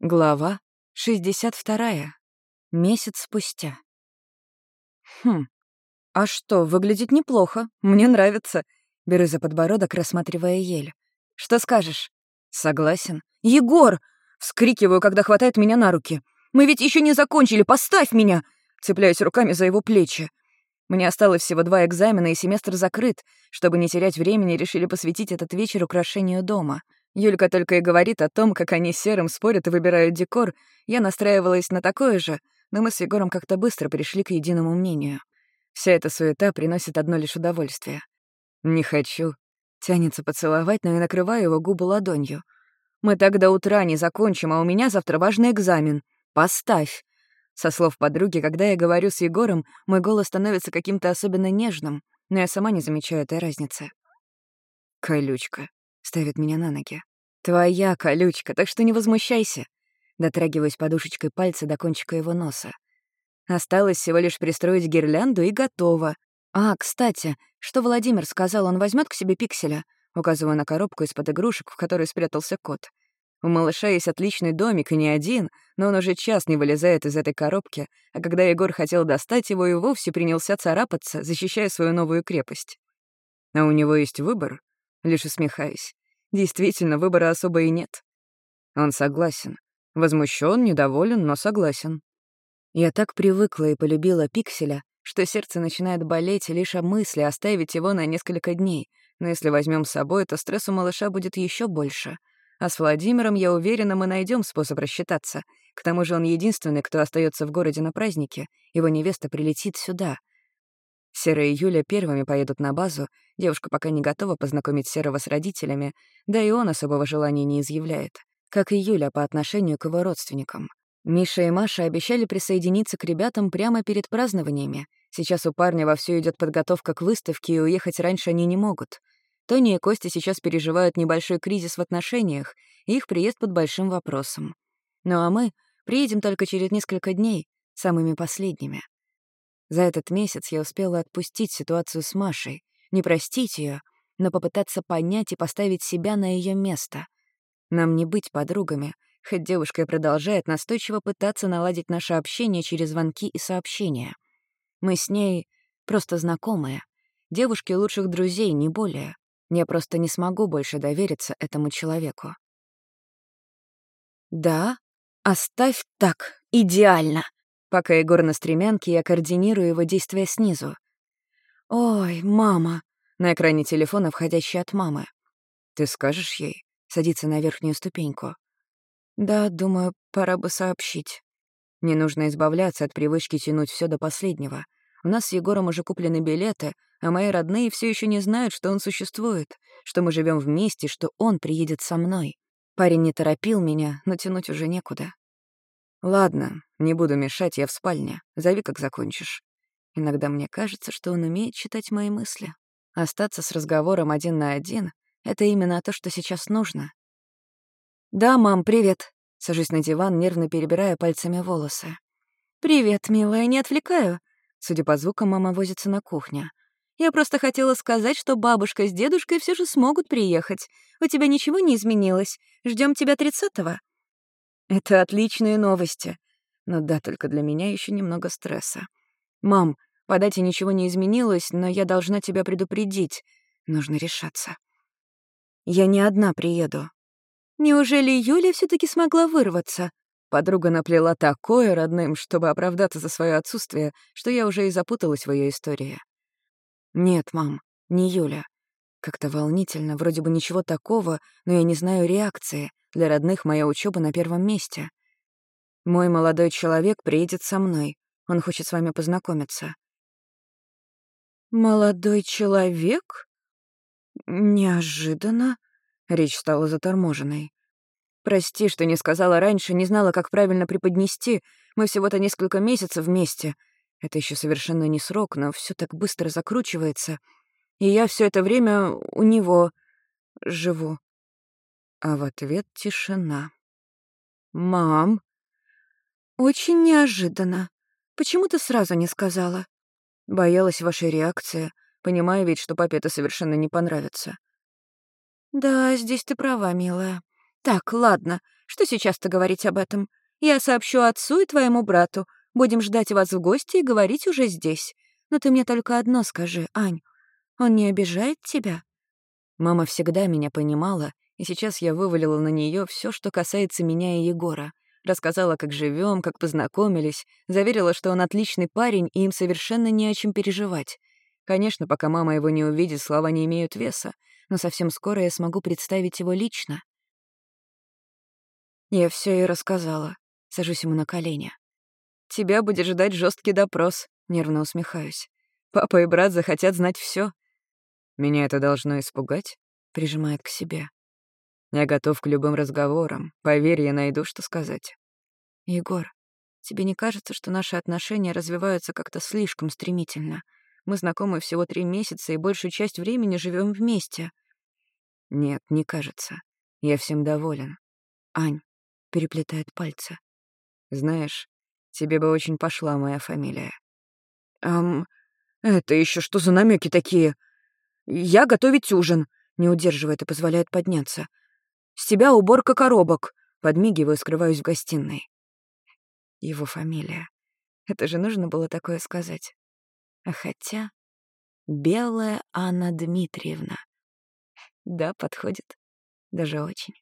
Глава 62. Месяц спустя. Хм. А что, выглядит неплохо. Мне нравится. Беру за подбородок, рассматривая ель. Что скажешь? Согласен. Егор! Вскрикиваю, когда хватает меня на руки. Мы ведь еще не закончили, поставь меня! Цепляюсь руками за его плечи. Мне осталось всего два экзамена, и семестр закрыт. Чтобы не терять времени, решили посвятить этот вечер украшению дома — Юлька только и говорит о том, как они Серым спорят и выбирают декор. Я настраивалась на такое же, но мы с Егором как-то быстро пришли к единому мнению. Вся эта суета приносит одно лишь удовольствие. «Не хочу». Тянется поцеловать, но я накрываю его губы ладонью. «Мы так до утра не закончим, а у меня завтра важный экзамен. Поставь». Со слов подруги, когда я говорю с Егором, мой голос становится каким-то особенно нежным, но я сама не замечаю этой разницы. «Колючка», ставит меня на ноги. «Твоя колючка, так что не возмущайся». Дотрагиваюсь подушечкой пальца до кончика его носа. Осталось всего лишь пристроить гирлянду и готово. А, кстати, что Владимир сказал, он возьмет к себе пикселя? Указываю на коробку из-под игрушек, в которой спрятался кот. У малыша есть отличный домик, и не один, но он уже час не вылезает из этой коробки, а когда Егор хотел достать его, и вовсе принялся царапаться, защищая свою новую крепость. А у него есть выбор, лишь усмехаясь. Действительно, выбора особо и нет. Он согласен. Возмущен, недоволен, но согласен. Я так привыкла и полюбила Пикселя, что сердце начинает болеть лишь о мысли оставить его на несколько дней. Но если возьмем с собой, то стресс у малыша будет еще больше. А с Владимиром, я уверена, мы найдем способ рассчитаться. К тому же он единственный, кто остается в городе на празднике. Его невеста прилетит сюда. Сера и Юля первыми поедут на базу, девушка пока не готова познакомить Серого с родителями, да и он особого желания не изъявляет, как и Юля по отношению к его родственникам. Миша и Маша обещали присоединиться к ребятам прямо перед празднованиями. Сейчас у парня вовсю идет подготовка к выставке, и уехать раньше они не могут. Тони и Костя сейчас переживают небольшой кризис в отношениях, и их приезд под большим вопросом. Ну а мы приедем только через несколько дней, самыми последними. За этот месяц я успела отпустить ситуацию с Машей, не простить ее, но попытаться понять и поставить себя на ее место. Нам не быть подругами, хоть девушка и продолжает настойчиво пытаться наладить наше общение через звонки и сообщения. Мы с ней просто знакомые, девушки лучших друзей, не более. Я просто не смогу больше довериться этому человеку. «Да, оставь так, идеально!» Пока Егор на стремянке, я координирую его действия снизу. «Ой, мама!» На экране телефона, входящий от мамы. «Ты скажешь ей?» Садится на верхнюю ступеньку. «Да, думаю, пора бы сообщить. Не нужно избавляться от привычки тянуть все до последнего. У нас с Егором уже куплены билеты, а мои родные все еще не знают, что он существует, что мы живем вместе, что он приедет со мной. Парень не торопил меня, но тянуть уже некуда. «Ладно, не буду мешать, я в спальне. Зови, как закончишь». Иногда мне кажется, что он умеет читать мои мысли. Остаться с разговором один на один — это именно то, что сейчас нужно. «Да, мам, привет». Сажусь на диван, нервно перебирая пальцами волосы. «Привет, милая, не отвлекаю?» Судя по звукам, мама возится на кухне. «Я просто хотела сказать, что бабушка с дедушкой все же смогут приехать. У тебя ничего не изменилось. Ждем тебя тридцатого. Это отличные новости. Но да, только для меня еще немного стресса. Мам, по дате ничего не изменилось, но я должна тебя предупредить. Нужно решаться. Я не одна приеду. Неужели Юля все таки смогла вырваться? Подруга наплела такое родным, чтобы оправдаться за свое отсутствие, что я уже и запуталась в ее истории. Нет, мам, не Юля. Как-то волнительно, вроде бы ничего такого, но я не знаю реакции. Для родных моя учеба на первом месте. Мой молодой человек приедет со мной. Он хочет с вами познакомиться. «Молодой человек?» «Неожиданно», — речь стала заторможенной. «Прости, что не сказала раньше, не знала, как правильно преподнести. Мы всего-то несколько месяцев вместе. Это еще совершенно не срок, но все так быстро закручивается. И я все это время у него живу. А в ответ тишина. «Мам!» «Очень неожиданно. Почему ты сразу не сказала?» «Боялась вашей реакции. Понимаю ведь, что папе это совершенно не понравится». «Да, здесь ты права, милая. Так, ладно, Что сейчас-то говорить об этом? Я сообщу отцу и твоему брату. Будем ждать вас в гости и говорить уже здесь. Но ты мне только одно скажи, Ань. Он не обижает тебя?» Мама всегда меня понимала, и сейчас я вывалила на нее все, что касается меня и Егора. Рассказала, как живем, как познакомились, заверила, что он отличный парень, и им совершенно не о чем переживать. Конечно, пока мама его не увидит, слова не имеют веса, но совсем скоро я смогу представить его лично. Я все ей рассказала. Сажусь ему на колени. «Тебя будет ждать жесткий допрос», — нервно усмехаюсь. «Папа и брат захотят знать все. «Меня это должно испугать?» — прижимает к себе. «Я готов к любым разговорам. Поверь, я найду, что сказать». «Егор, тебе не кажется, что наши отношения развиваются как-то слишком стремительно? Мы знакомы всего три месяца и большую часть времени живем вместе». «Нет, не кажется. Я всем доволен. Ань, переплетает пальцы. «Знаешь, тебе бы очень пошла моя фамилия». «Эм, это еще что за намеки такие? Я готовить ужин», — не удерживает и позволяет подняться. «С тебя уборка коробок», — подмигиваю, скрываюсь в гостиной. Его фамилия. Это же нужно было такое сказать. А хотя... Белая Анна Дмитриевна. Да, подходит. Даже очень.